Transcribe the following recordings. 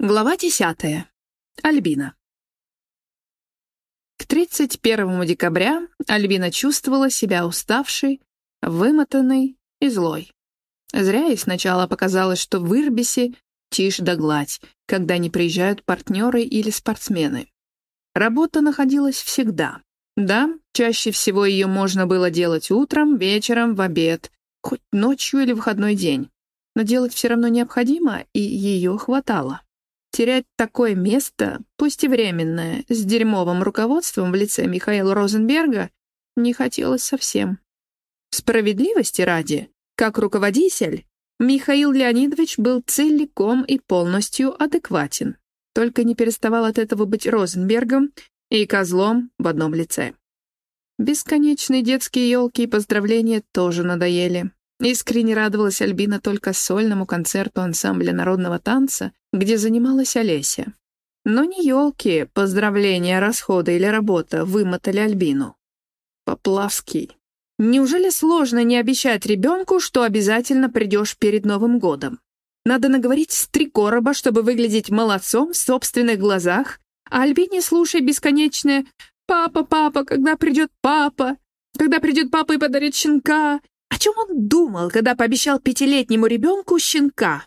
Глава десятая. Альбина. К 31 декабря Альбина чувствовала себя уставшей, вымотанной и злой. Зря ей сначала показалось, что в Ирбисе тишь да гладь, когда не приезжают партнеры или спортсмены. Работа находилась всегда. Да, чаще всего ее можно было делать утром, вечером, в обед, хоть ночью или выходной день. Но делать все равно необходимо, и ее хватало. Терять такое место, пусть и временное, с дерьмовым руководством в лице Михаила Розенберга не хотелось совсем. Справедливости ради, как руководитель, Михаил Леонидович был целиком и полностью адекватен, только не переставал от этого быть Розенбергом и козлом в одном лице. Бесконечные детские елки и поздравления тоже надоели. Искренне радовалась Альбина только сольному концерту ансамбля народного танца, где занималась Олеся. Но не елки, поздравления, расходы или работа вымотали Альбину. Поплавский. Неужели сложно не обещать ребенку, что обязательно придешь перед Новым годом? Надо наговорить с три короба, чтобы выглядеть молодцом в собственных глазах, а Альбине слушай бесконечное «Папа, папа, когда придет папа? Когда придет папа и подарит щенка? О чем он думал, когда пообещал пятилетнему ребенку щенка?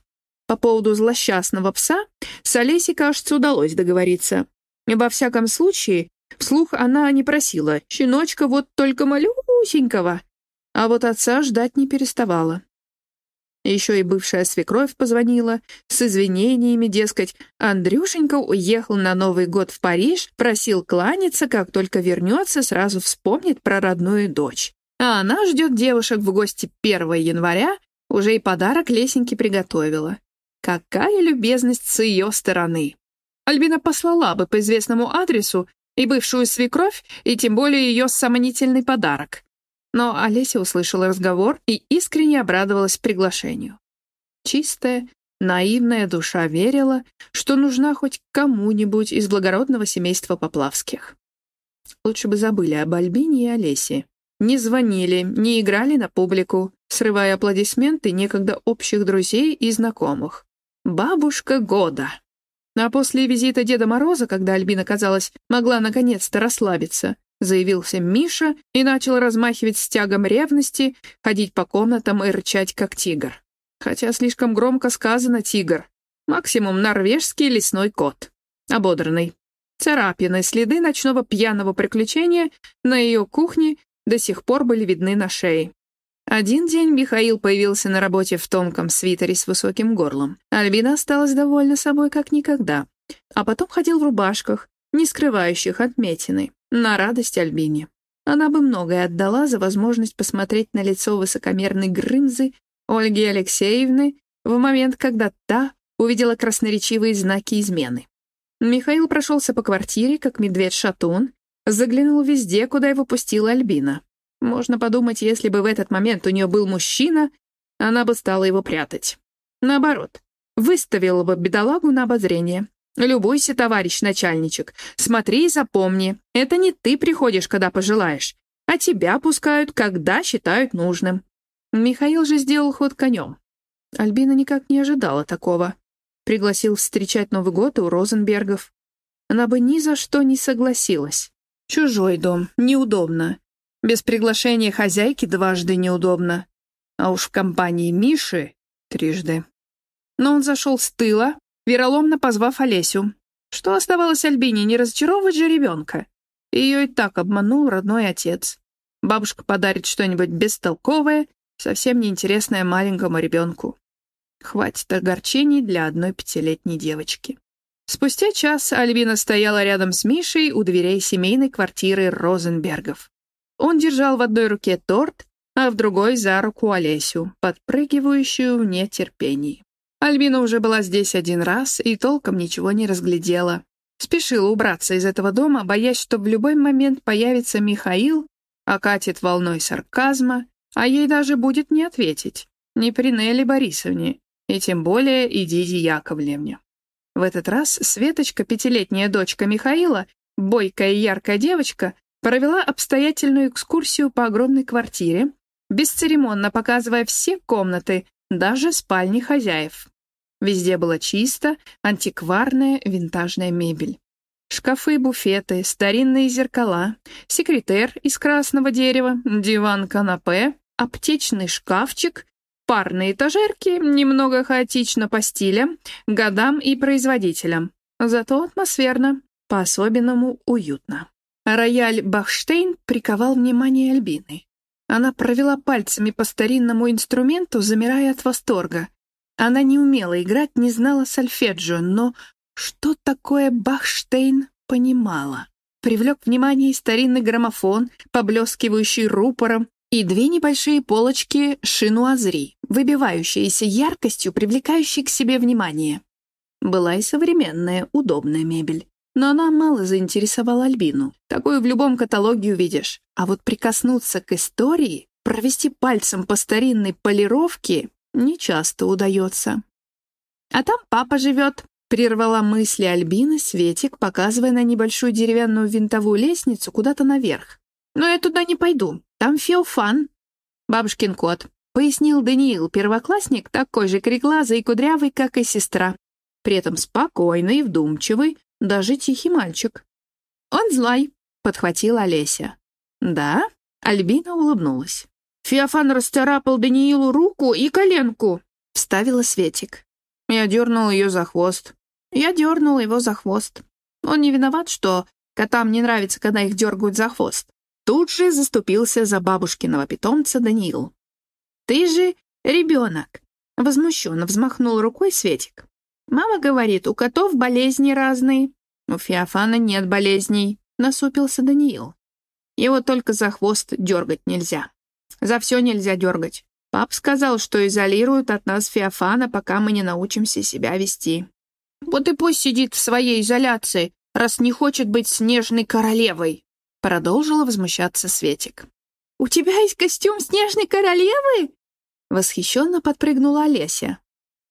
По поводу злосчастного пса с Олесей, кажется, удалось договориться. Во всяком случае, вслух она не просила «щеночка вот только малюсенького», а вот отца ждать не переставала. Еще и бывшая свекровь позвонила с извинениями, дескать, Андрюшенька уехал на Новый год в Париж, просил кланяться, как только вернется, сразу вспомнит про родную дочь. А она ждет девушек в гости 1 января, уже и подарок Лесеньке приготовила. Какая любезность с ее стороны! Альбина послала бы по известному адресу и бывшую свекровь, и тем более ее сомнительный подарок. Но Олеся услышала разговор и искренне обрадовалась приглашению. Чистая, наивная душа верила, что нужна хоть кому-нибудь из благородного семейства Поплавских. Лучше бы забыли об Альбине и Олесе. Не звонили, не играли на публику, срывая аплодисменты некогда общих друзей и знакомых. «Бабушка года». А после визита Деда Мороза, когда Альбина, казалось, могла наконец-то расслабиться, заявился Миша и начал размахивать стягом ревности, ходить по комнатам и рычать, как тигр. Хотя слишком громко сказано «тигр». Максимум норвежский лесной кот. Ободранный. Царапины, следы ночного пьяного приключения на ее кухне до сих пор были видны на шее. Один день Михаил появился на работе в тонком свитере с высоким горлом. Альбина осталась довольна собой как никогда. А потом ходил в рубашках, не скрывающих отметины, на радость Альбине. Она бы многое отдала за возможность посмотреть на лицо высокомерной Грымзы Ольги Алексеевны в момент, когда та увидела красноречивые знаки измены. Михаил прошелся по квартире, как медведь-шатун, Заглянул везде, куда его пустила Альбина. Можно подумать, если бы в этот момент у нее был мужчина, она бы стала его прятать. Наоборот, выставила бы бедолагу на обозрение. «Любуйся, товарищ начальничек. Смотри и запомни, это не ты приходишь, когда пожелаешь, а тебя пускают, когда считают нужным». Михаил же сделал ход конем. Альбина никак не ожидала такого. Пригласил встречать Новый год у Розенбергов. Она бы ни за что не согласилась. Чужой дом, неудобно. Без приглашения хозяйки дважды неудобно. А уж в компании Миши трижды. Но он зашел с тыла, вероломно позвав Олесю. Что оставалось Альбине, не разочаровывать же ребенка? Ее и так обманул родной отец. Бабушка подарит что-нибудь бестолковое, совсем неинтересное маленькому ребенку. Хватит огорчений для одной пятилетней девочки. Спустя час Альбина стояла рядом с Мишей у дверей семейной квартиры Розенбергов. Он держал в одной руке торт, а в другой за руку Олесю, подпрыгивающую в нетерпении. Альбина уже была здесь один раз и толком ничего не разглядела. Спешила убраться из этого дома, боясь, что в любой момент появится Михаил, окатит волной сарказма, а ей даже будет не ответить. Не при Нелли Борисовне, и тем более и Диде Яковлевне. В этот раз Светочка, пятилетняя дочка Михаила, бойкая и яркая девочка, провела обстоятельную экскурсию по огромной квартире, бесцеремонно показывая все комнаты, даже спальни хозяев. Везде было чисто, антикварная винтажная мебель. Шкафы, буфеты, старинные зеркала, секретер из красного дерева, диван-канапе, аптечный шкафчик, парные этажерки, немного хаотично по стилям, годам и производителям. Зато атмосферно, по-особенному уютно. Рояль Бахштейн приковал внимание Альбины. Она провела пальцами по старинному инструменту, замирая от восторга. Она не умела играть, не знала сольфеджио, но что такое Бахштейн понимала. Привлек внимание старинный граммофон, поблескивающий рупором, и две небольшие полочки шинуазри, выбивающиеся яркостью, привлекающей к себе внимание. Была и современная, удобная мебель. Но она мало заинтересовала Альбину. Такую в любом каталоге увидишь. А вот прикоснуться к истории, провести пальцем по старинной полировке нечасто удается. «А там папа живет», — прервала мысли Альбины Светик, показывая на небольшую деревянную винтовую лестницу куда-то наверх. «Но я туда не пойду. Там Феофан». «Бабушкин кот», — пояснил Даниил, первоклассник, такой же кореглазый и кудрявый, как и сестра. При этом спокойный и вдумчивый, даже тихий мальчик. «Он злой», — подхватила Олеся. «Да?» — Альбина улыбнулась. «Феофан расцарапал Даниилу руку и коленку», — вставила Светик. Я дернул ее за хвост. Я дернул его за хвост. Он не виноват, что котам не нравится, когда их дергают за хвост. Тут же заступился за бабушкиного питомца Даниил. «Ты же ребенок!» — возмущенно взмахнул рукой Светик. «Мама говорит, у котов болезни разные». «У Феофана нет болезней», — насупился Даниил. «Его только за хвост дергать нельзя. За все нельзя дергать. Пап сказал, что изолируют от нас Феофана, пока мы не научимся себя вести». «Вот и пусть сидит в своей изоляции, раз не хочет быть снежной королевой», — продолжила возмущаться Светик. «У тебя есть костюм снежной королевы?» Восхищенно подпрыгнула Олеся.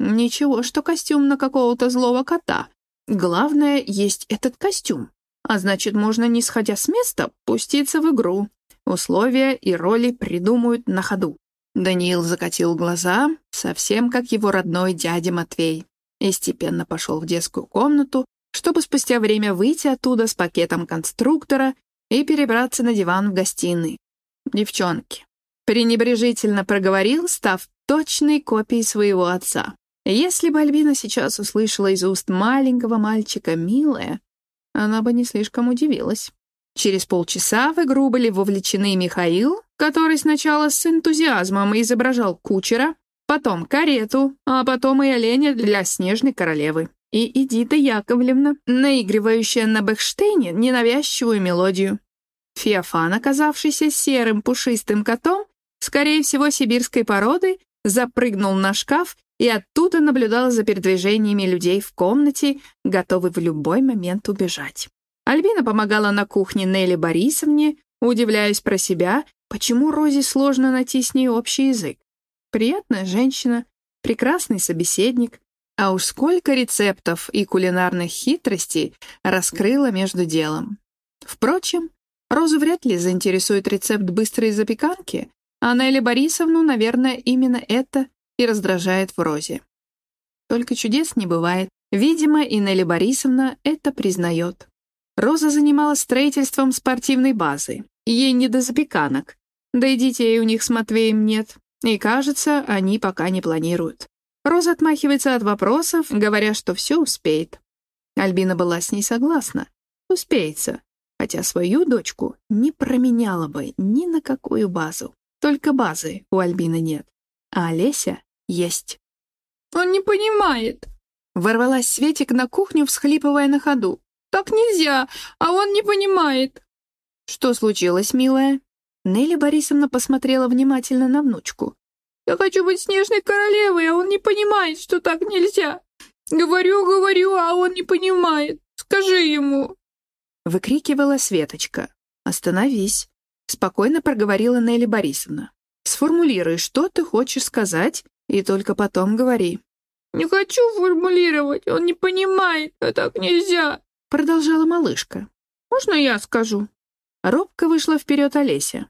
Ничего, что костюм на какого-то злого кота. Главное, есть этот костюм. А значит, можно, не сходя с места, пуститься в игру. Условия и роли придумают на ходу. Даниил закатил глаза, совсем как его родной дядя Матвей, и степенно пошел в детскую комнату, чтобы спустя время выйти оттуда с пакетом конструктора и перебраться на диван в гостиной. Девчонки. Пренебрежительно проговорил, став точной копией своего отца. Если бы Альбина сейчас услышала из уст маленького мальчика «милая», она бы не слишком удивилась. Через полчаса в игру были вовлечены Михаил, который сначала с энтузиазмом изображал кучера, потом карету, а потом и оленя для снежной королевы. И Эдита Яковлевна, наигрывающая на Бехштейне ненавязчивую мелодию. Феофан, оказавшийся серым пушистым котом, скорее всего, сибирской породы, запрыгнул на шкаф и оттуда наблюдала за передвижениями людей в комнате, готовый в любой момент убежать. Альбина помогала на кухне Нелли Борисовне, удивляясь про себя, почему Розе сложно найти с ней общий язык. Приятная женщина, прекрасный собеседник, а уж сколько рецептов и кулинарных хитростей раскрыла между делом. Впрочем, Розу вряд ли заинтересует рецепт быстрой запеканки, а Нелли Борисовну, наверное, именно это и раздражает в Розе. Только чудес не бывает. Видимо, и Нелли Борисовна это признает. Роза занималась строительством спортивной базы. Ей не до запеканок. Да и детей у них с Матвеем нет. И, кажется, они пока не планируют. Роза отмахивается от вопросов, говоря, что все успеет. Альбина была с ней согласна. Успеется. Хотя свою дочку не променяла бы ни на какую базу. Только базы у Альбины нет. А Олеся есть. «Он не понимает!» Ворвалась Светик на кухню, всхлипывая на ходу. «Так нельзя, а он не понимает!» «Что случилось, милая?» Нелли Борисовна посмотрела внимательно на внучку. «Я хочу быть снежной королевой, а он не понимает, что так нельзя. Говорю, говорю, а он не понимает. Скажи ему!» Выкрикивала Светочка. «Остановись!» Спокойно проговорила Нелли Борисовна. «Сформулируй, что ты хочешь сказать, и только потом говори». «Не хочу формулировать, он не понимает, а так нельзя», — продолжала малышка. «Можно я скажу?» Робко вышла вперед Олеся.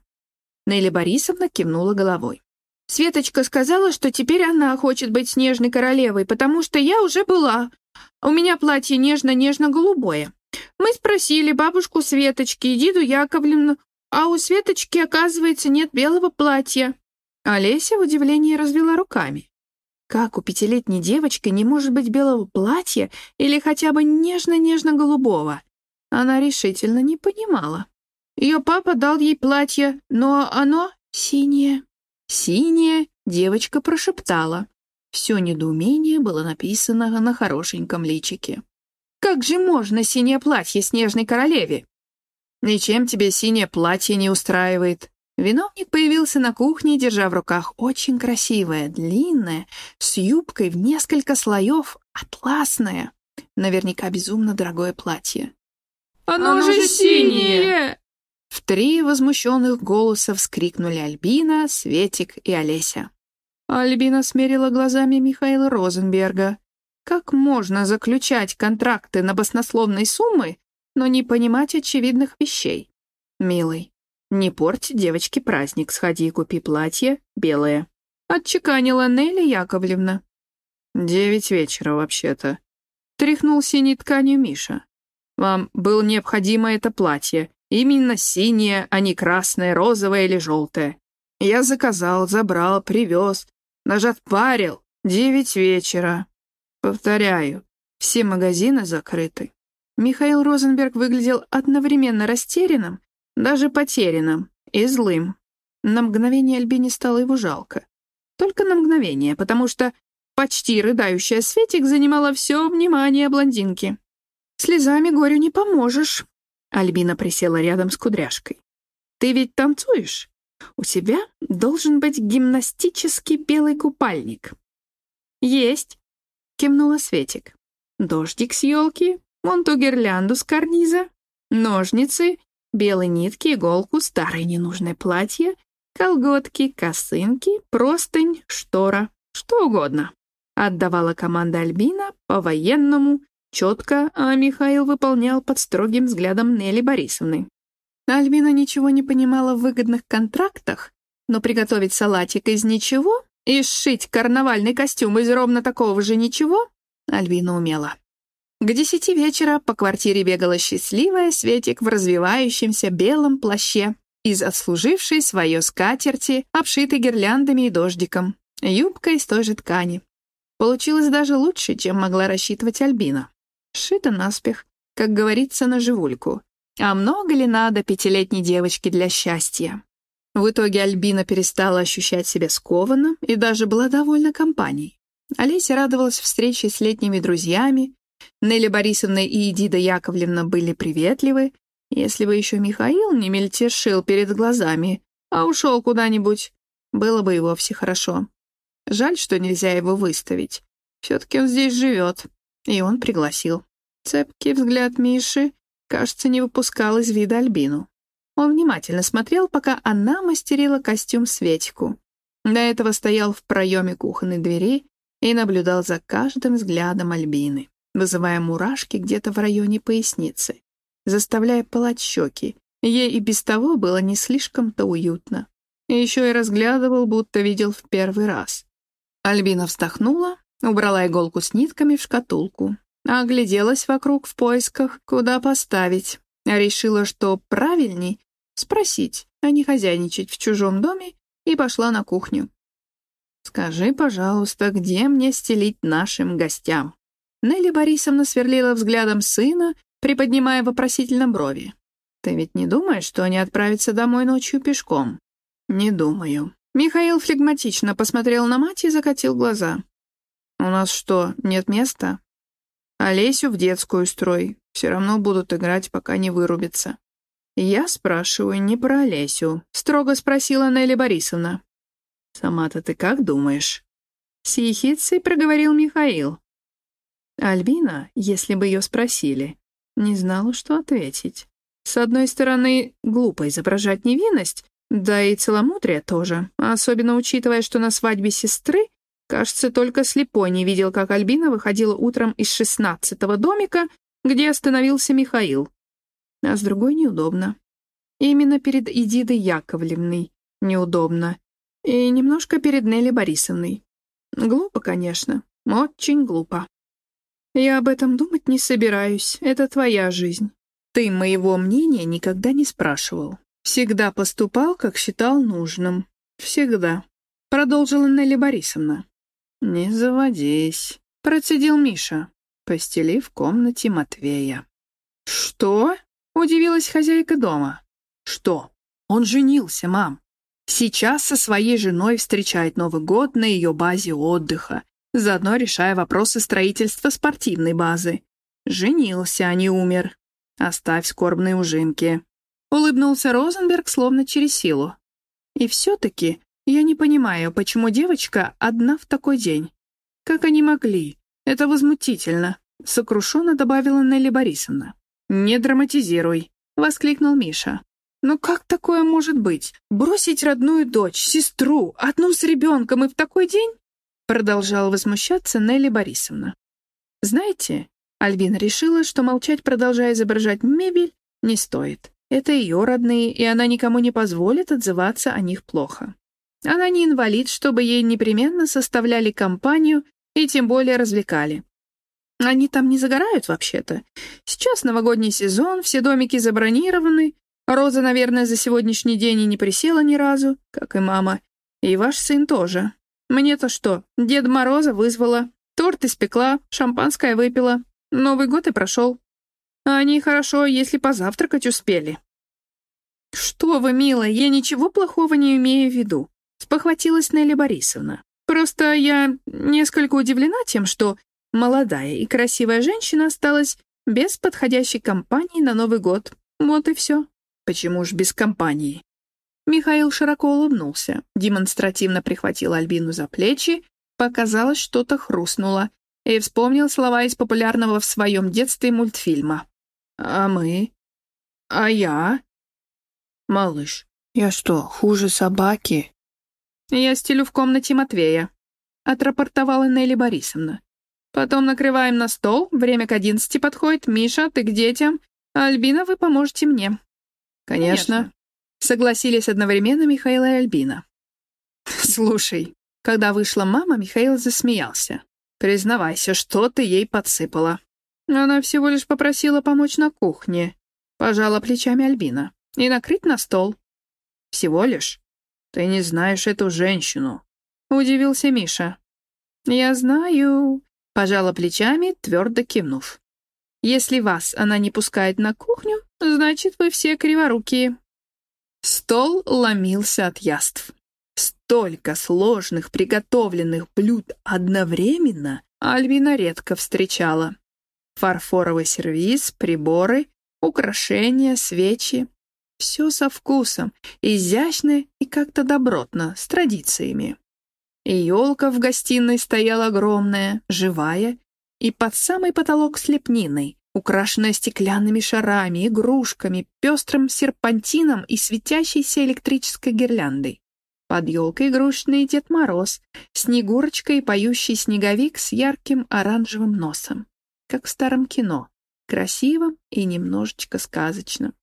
Нелли Борисовна кивнула головой. Светочка сказала, что теперь она хочет быть снежной королевой, потому что я уже была. У меня платье нежно-нежно-голубое. Мы спросили бабушку Светочки и Диду Яковлевну, а у Светочки, оказывается, нет белого платья. Олеся в удивлении развела руками. Как у пятилетней девочки не может быть белого платья или хотя бы нежно-нежно-голубого? Она решительно не понимала. Ее папа дал ей платье, но оно синее. Синее девочка прошептала. Все недоумение было написано на хорошеньком личике. «Как же можно синее платье снежной королеве?» «Ничем тебе синее платье не устраивает». Виновник появился на кухне, держа в руках очень красивое, длинное, с юбкой в несколько слоев, атласное, наверняка безумно дорогое платье. «Оно, Оно же синее!» В три возмущенных голоса вскрикнули Альбина, Светик и Олеся. Альбина смерила глазами Михаила Розенберга. Как можно заключать контракты на баснословные суммы, но не понимать очевидных вещей? Милый, не порть девочке праздник, сходи и купи платье белое. Отчеканила Нелли Яковлевна. Девять вечера, вообще-то. Тряхнул синей тканью Миша. Вам было необходимо это платье. Именно синее, а не красное, розовое или желтое. Я заказал, забрал, привез. Даже отпарил. Девять вечера. Повторяю, все магазины закрыты. Михаил Розенберг выглядел одновременно растерянным, даже потерянным и злым. На мгновение Альбине стало его жалко. Только на мгновение, потому что почти рыдающая Светик занимала все внимание блондинки. «Слезами горю не поможешь», — Альбина присела рядом с кудряшкой. «Ты ведь танцуешь? У тебя должен быть гимнастический белый купальник». «Есть», — кивнула Светик. «Дождик с елки, вон ту гирлянду с карниза, ножницы, белые нитки, иголку, старое ненужное платье, колготки, косынки, простынь, штора, что угодно». Отдавала команда Альбина по-военному, четко, а Михаил выполнял под строгим взглядом Нелли Борисовны. Альбина ничего не понимала в выгодных контрактах, но приготовить салатик из ничего и сшить карнавальный костюм из ровно такого же ничего Альбина умела. К десяти вечера по квартире бегала счастливая Светик в развивающемся белом плаще из отслужившей свое скатерти, обшитой гирляндами и дождиком, юбка из той же ткани. Получилось даже лучше, чем могла рассчитывать Альбина. Шито наспех, как говорится, на живульку. А много ли надо пятилетней девочке для счастья? В итоге Альбина перестала ощущать себя скованно и даже была довольна компанией. Олеся радовалась встрече с летними друзьями, Нелли Борисовна и Эдида Яковлевна были приветливы, если бы еще Михаил не мельтешил перед глазами, а ушел куда-нибудь, было бы и вовсе хорошо. Жаль, что нельзя его выставить. Все-таки он здесь живет, и он пригласил. Цепкий взгляд Миши кажется, не выпускал из вида Альбину. Он внимательно смотрел, пока она мастерила костюм Светику. До этого стоял в проеме кухонной двери и наблюдал за каждым взглядом Альбины, вызывая мурашки где-то в районе поясницы, заставляя пылать щеки. Ей и без того было не слишком-то уютно. Еще и разглядывал, будто видел в первый раз. Альбина вздохнула, убрала иголку с нитками в шкатулку, Огляделась вокруг в поисках, куда поставить. Решила, что правильней спросить, а не хозяйничать в чужом доме, и пошла на кухню. «Скажи, пожалуйста, где мне стелить нашим гостям?» Нелли Борисовна сверлила взглядом сына, приподнимая вопросительно брови. «Ты ведь не думаешь, что они отправятся домой ночью пешком?» «Не думаю». Михаил флегматично посмотрел на мать и закатил глаза. «У нас что, нет места?» Олесю в детскую строй. Все равно будут играть, пока не вырубится. Я спрашиваю не про Олесю, строго спросила Нелли Борисовна. Сама-то ты как думаешь? С ехицей проговорил Михаил. Альбина, если бы ее спросили, не знала, что ответить. С одной стороны, глупо изображать невинность, да и целомудрие тоже, особенно учитывая, что на свадьбе сестры Кажется, только слепой не видел, как Альбина выходила утром из шестнадцатого домика, где остановился Михаил. А с другой неудобно. Именно перед Идидой Яковлевной неудобно. И немножко перед Нелли Борисовной. Глупо, конечно, очень глупо. Я об этом думать не собираюсь, это твоя жизнь. Ты моего мнения никогда не спрашивал. Всегда поступал, как считал нужным. Всегда. Продолжила Нелли Борисовна. «Не заводись», — процедил Миша, постелив в комнате Матвея. «Что?» — удивилась хозяйка дома. «Что? Он женился, мам. Сейчас со своей женой встречает Новый год на ее базе отдыха, заодно решая вопросы строительства спортивной базы. Женился, а не умер. Оставь скорбные ужинки». Улыбнулся Розенберг словно через силу. «И все-таки я не понимаю, почему девочка одна в такой день. Как они могли? Это возмутительно», — сокрушенно добавила Нелли Борисовна. «Не драматизируй», — воскликнул Миша. «Но как такое может быть? Бросить родную дочь, сестру, одну с ребенком и в такой день?» Продолжала возмущаться Нелли Борисовна. «Знаете, Альбина решила, что молчать, продолжая изображать мебель, не стоит. Это ее родные, и она никому не позволит отзываться о них плохо. Она не инвалид, чтобы ей непременно составляли компанию и тем более развлекали. Они там не загорают вообще-то. Сейчас новогодний сезон, все домики забронированы. Роза, наверное, за сегодняшний день и не присела ни разу, как и мама. И ваш сын тоже. Мне-то что, Дед Мороза вызвала, торт испекла, шампанское выпила. Новый год и прошел. А они хорошо, если позавтракать успели. «Что вы, милая, я ничего плохого не имею в виду спохватилась Нелли Борисовна. «Просто я несколько удивлена тем, что молодая и красивая женщина осталась без подходящей компании на Новый год. Вот и все. Почему ж без компании?» Михаил широко улыбнулся, демонстративно прихватил Альбину за плечи, показалось, что-то хрустнуло, и вспомнил слова из популярного в своем детстве мультфильма. «А мы? А я?» «Малыш, я что, хуже собаки?» «Я стелю в комнате Матвея», — отрапортовала Нелли Борисовна. «Потом накрываем на стол, время к одиннадцати подходит. Миша, ты к детям. Альбина, вы поможете мне». Конечно. — согласились одновременно Михаил и Альбина. «Слушай, когда вышла мама, Михаил засмеялся. Признавайся, что ты ей подсыпала?» Она всего лишь попросила помочь на кухне. Пожала плечами Альбина. И накрыть на стол. Всего лишь. «Ты не знаешь эту женщину», — удивился Миша. «Я знаю», — пожала плечами, твердо кивнув. «Если вас она не пускает на кухню, значит, вы все криворукие». Стол ломился от яств. Столько сложных приготовленных блюд одновременно Альвина редко встречала. Фарфоровый сервиз, приборы, украшения, свечи. Все со вкусом, изящно и как-то добротно, с традициями. И елка в гостиной стояла огромная, живая, и под самый потолок с лепниной, украшенная стеклянными шарами, игрушками, пестрым серпантином и светящейся электрической гирляндой. Под елкой игрушечный Дед Мороз, Снегурочка и поющий снеговик с ярким оранжевым носом, как в старом кино, красивым и немножечко сказочным.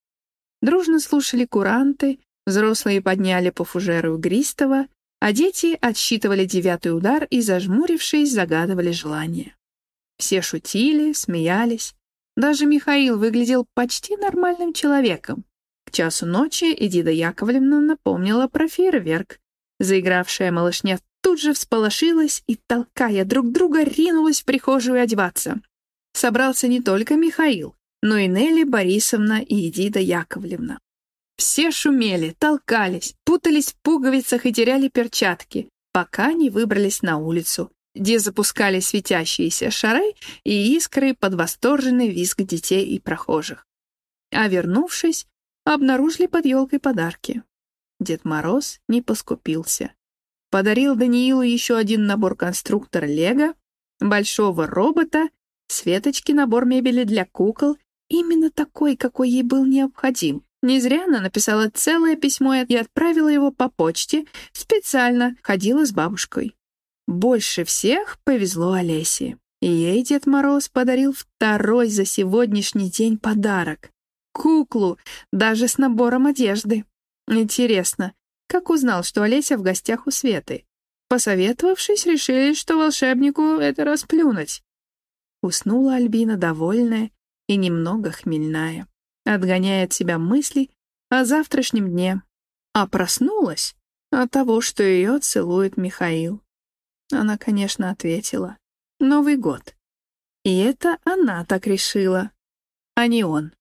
Дружно слушали куранты, взрослые подняли по фужеру игристого, а дети отсчитывали девятый удар и, зажмурившись, загадывали желание. Все шутили, смеялись. Даже Михаил выглядел почти нормальным человеком. К часу ночи Эдида Яковлевна напомнила про фейерверк. Заигравшая малышня тут же всполошилась и, толкая друг друга, ринулась в прихожую одеваться. Собрался не только Михаил, но и Нелли Борисовна и Эдида Яковлевна. Все шумели, толкались, путались в пуговицах и теряли перчатки, пока не выбрались на улицу, где запускали светящиеся шары и искры под восторженный визг детей и прохожих. А вернувшись, обнаружили под елкой подарки. Дед Мороз не поскупился. Подарил Даниилу еще один набор конструктора Лего, большого робота, Светочки набор мебели для кукол Именно такой, какой ей был необходим. Не зря она написала целое письмо и отправила его по почте, специально ходила с бабушкой. Больше всех повезло Олесе. Ей Дед Мороз подарил второй за сегодняшний день подарок. Куклу, даже с набором одежды. Интересно, как узнал, что Олеся в гостях у Светы. Посоветовавшись, решили, что волшебнику это расплюнуть. Уснула Альбина довольная и немного хмельная, отгоняя от себя мысли о завтрашнем дне, а проснулась от того, что ее целует Михаил. Она, конечно, ответила. Новый год. И это она так решила, а не он.